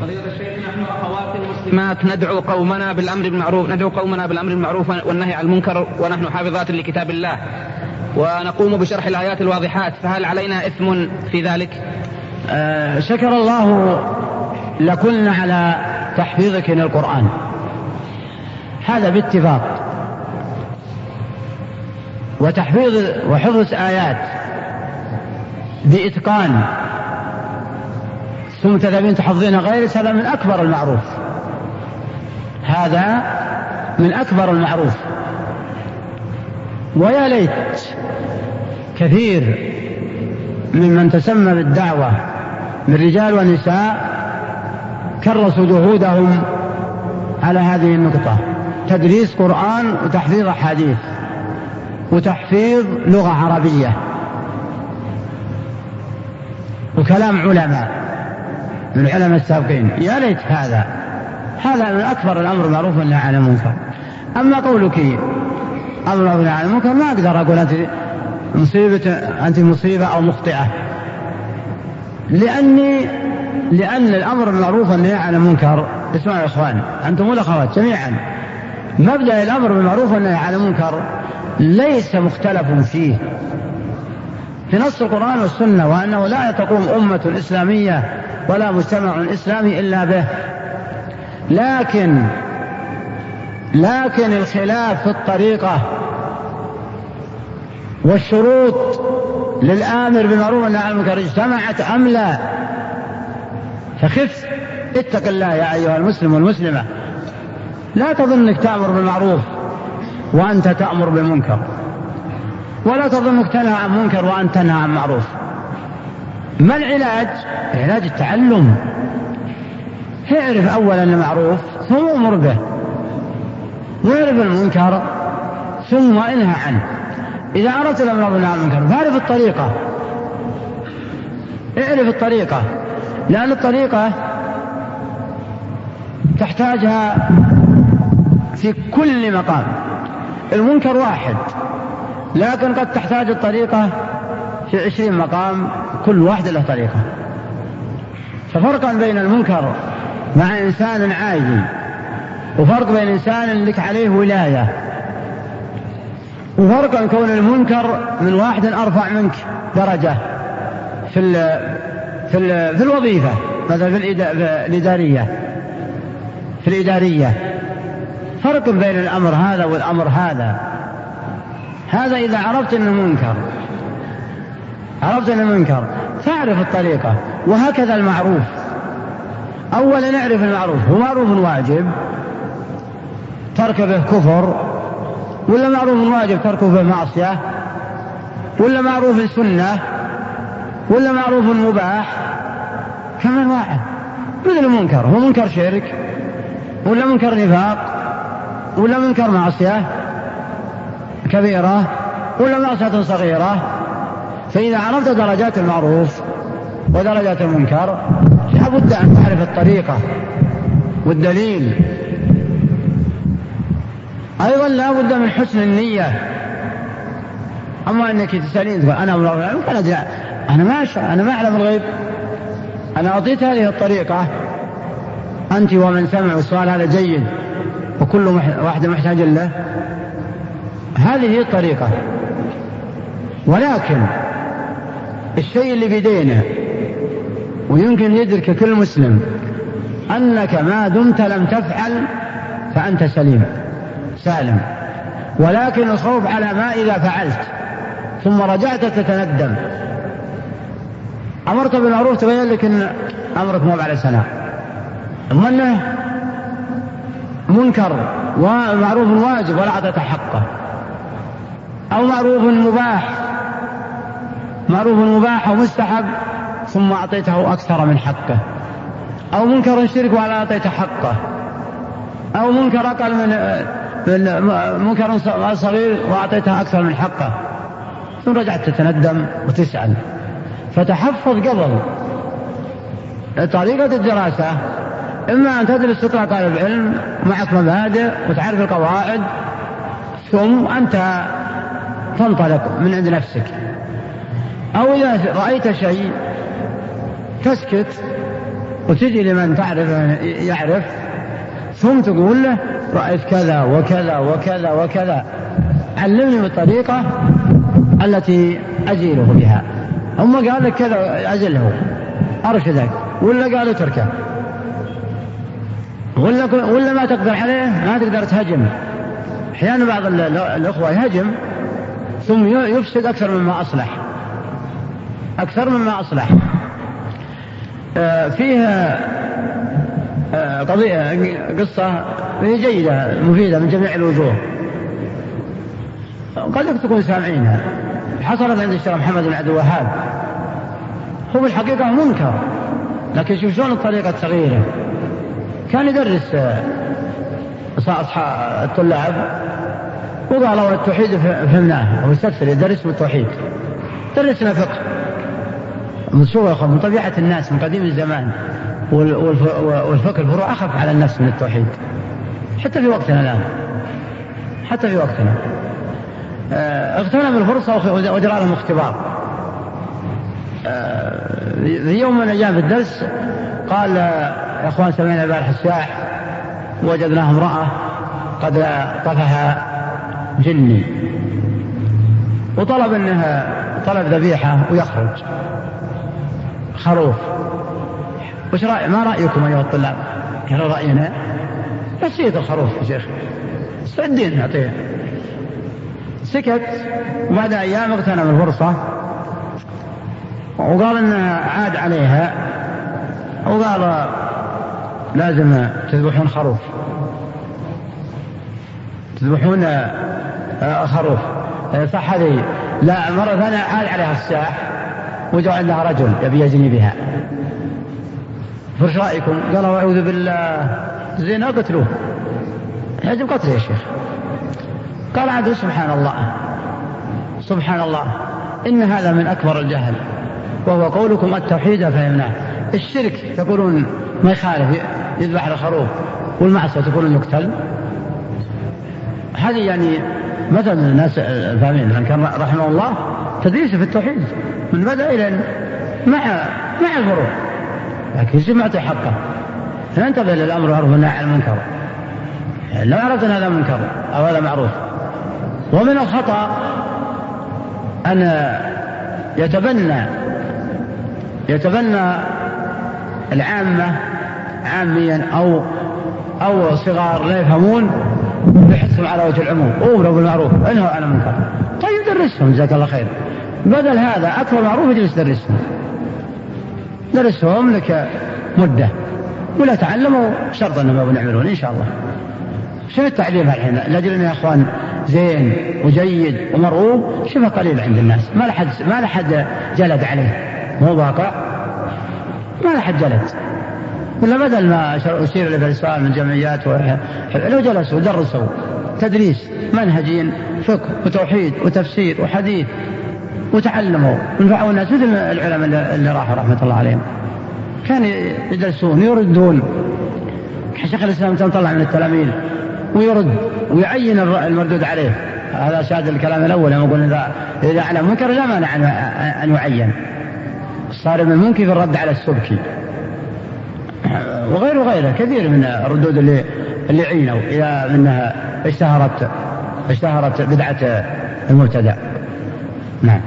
فضيلة الشيخ نحن أخوات المسلمات ندعو قومنا بالأمر بالمعروف ندعو قومنا بالأمر بالمعروف والنهي عن المنكر ونحن حافظات لكتاب الله. ونقوم بشرح الآيات الواضحات فهل علينا إثم في ذلك؟ آه شكر الله لكن على تحفيظك للقرآن هذا باتفاق. وتحفيظ وحفظ آيات بإتقان ثم تذهبين تحفظين غير هذا من أكبر المعروف. هذا من أكبر المعروف. ويا ليت كثير ممن تسمى بالدعوة من رجال ونساء كرسوا جهودهم على هذه النقطة. تدريس قرآن وتحفيظ أحاديث وتحفيظ لغة عربية وكلام علماء. من العلماء السابقين يا ليت هذا. هذا من أكبر الأمر معروف والنهي عن المنكر. أما قولك أمر بالمعروف عن المنكر ما أقدر أقول أنت مصيبة أنت مصيبة أو مخطئة. لأني لأن الأمر بالمعروف والنهي عن المنكر اسمعوا يا إخوان أنتم والأخوات جميعا مبدأ الأمر بالمعروف والنهي عن المنكر ليس مختلف فيه. في نص القرآن والسنة وأنه لا تقوم أمة إسلامية ولا مجتمع إسلامي إلا به. لكن لكن الخلاف في الطريقة والشروط للآمر بالمعروف والنهي عن المنكر اجتمعت أم لا فخف اتق الله يا أيها المسلم والمسلمة. لا تظنك تأمر بالمعروف وأنت تأمر بالمنكر ولا تظنك تنهى عن منكر وأنت تنهى عن معروف. ما العلاج؟ علاج التعلم. اعرف أولا المعروف ثم أمر به. واعرف المنكر ثم انهى عنه. إذا أردت الأمر بالنهي عن المنكر فاعرف الطريقة. اعرف الطريقة. لأن الطريقة تحتاجها في كل مقام. المنكر واحد لكن قد تحتاج الطريقة في عشرين مقام. كل واحد له طريقة. ففرقا بين المنكر مع إنسان عادي وفرق بين إنسان لك عليه ولاية. وفرق كون المنكر من واحد أرفع منك درجة في ال في ال في الوظيفة مثلا في الإدارية. في الإدارية. فرق بين الأمر هذا والأمر هذا. هذا إذا عرفت أنه منكر. عرفت أنه منكر تعرف الطريقة. وهكذا المعروف. أولا نعرف المعروف. هو معروف واجب. ترك به كفر. ولا معروف واجب تركه به معصية؟ ولا معروف سنة؟ ولا معروف مباح؟ كم واحد. مثل المنكر هو منكر شرك. ولا منكر نفاق. ولا منكر معصية كبيرة. ولا معصية صغيرة. فإذا عرفت درجات المعروف ودرجات المنكر لابد أن تعرف الطريقة والدليل. أيضا لا بد من حسن النية. أما أنك تسألين تقول أنا أنا أنا ما أنا ما أعلم الغيب. أنا أعطيت هذه الطريقة. أنت ومن سمع السؤال هذا جيد. وكل واحد محتاج له. هذه هي الطريقة. ولكن الشيء اللي بيدينا ويمكن يدرك كل مسلم أنك ما دمت لم تفعل فأنت سليم سالم. ولكن الخوف على ما إذا فعلت ثم رجعت تتندم. أمرت بالمعروف تبين لك أن أمرك مو على سنة أما أنه منكر ومعروف واجب ولا أعطيت حقه. أو معروف مباح. معروف مباح أو مستحب ثم أعطيته أكثر من حقه. أو منكر شرك ولا أعطيته حقه. أو منكر أقل من من منكر صغير وأعطيته أكثر من حقه. ثم رجعت تتندم وتسأل. فتحفظ قبل طريقة الدراسة. إما أن تدرس تطلع طالب علم معك مبادئ وتعرف القواعد ثم أنت تنطلق من عند نفسك. أو إذا رأيت شيء تسكت وتجي لمن تعرف يعرف ثم تقول له رأيت كذا وكذا وكذا وكذا. علمني بالطريقة التي أزيله بها. هم قال لك كذا أزله. أرشدك ولا قال اتركه ولا ولا ما تقدر عليه ما تقدر تهجم أحيانا بعض الأخوة يهجم ثم يفسد أكثر مما أصلح. أكثر مما أصلح. آه، فيها آه، قضية قصة هي جيدة مفيدة من جميع الوجوه. قد تكون سامعينها. حصلت عند الشيخ محمد بن عبد الوهاب. هو بالحقيقة منكر. لكن شوف شلون الطريقة صغيرة كان يدرس آه، أصحاب الطلاب وقالوا التوحيد فهمناه. هو يستفسر بالتوحيد. درسنا فقه. من شو من طبيعة الناس من قديم الزمان. والفقه الفروع أخف على النفس من التوحيد. حتى في وقتنا الآن. حتى في وقتنا. آه، اغتنم الفرصة وجرى لهم اختبار. آه، في يوم من الأيام في الدرس قال يا أخوان سمعنا البارح الساح وجدناها امرأة قد طفها جني. وطلب إنها طلب ذبيحة ويخرج. خروف. وش رأي ما رأيكم أيها الطلاب؟ قالوا رأينا نسيت الخروف يا شيخ. سعدين نعطيه. سكت. وبعد أيام اغتنم الفرصة. وقال انه عاد عليها. وقال لازم تذبحون خروف. تذبحون آه، خروف. صح هذه لا مرة ثانية عاد عليها الساح. وجاء عندها رجل يبي يزني بها. فش رأيكم قالوا أعوذ بالله. زين قتلوه. يجب قتله يا شيخ. قال عاد سبحان الله. سبحان الله. إن هذا من أكبر الجهل. وهو قولكم التوحيد فهمناه. الشرك تقولون ما يخالف يذبح الخروف. والمعصية تقولون يقتل. هذه يعني مثل الناس الفاهمين. كان رحمه الله تدريسه في التوحيد. من بدأ إلى مع مع الفروع. لكن معطي حقه. للأمر والمعروف والنهي عن المنكر. لو عرفت أن هذا منكر أو هذا معروف. ومن الخطأ أن يتبنى يتبنى العامة عاميا أو أو صغار لا يفهمون بحثهم على وجه العموم. أمروا بالمعروف انهوا عن المنكر. طيب درسهم. جزاك الله خير. بدل هذا أكثر معروف يجلس درسهم درسهم لك مدة. ولا تعلموا شرط أنهم يعملون إن شاء الله. شوف التعليم الحين لاجل يا أخوان زين وجيد ومرغوب. شبه قليل عند الناس. ما لحد ما لحد جلد عليه. مو واقع. ما لحد جلد. ولا بدل ما أشير الإرسال من جمعيات لو جلسوا ودرسوا تدريس منهجين فقه وتوحيد وتفسير وحديث. وتعلموا. ونفعوا الناس مثل العلماء اللي راحوا رحمة الله عليهم. كانوا يدرسون يردون شيخ الإسلام طلع من التلاميذ ويرد ويعين المردود عليه. هذا شاهد الكلام الأول لما قلنا إذا إذا علم منكر لا مانع أن يعين. الصارم المنكر في الرد على السبكي. وغيره كثير من الردود اللي اللي عينوا إذا منها اشتهرت اشتهرت بدعة المبتدع نعم.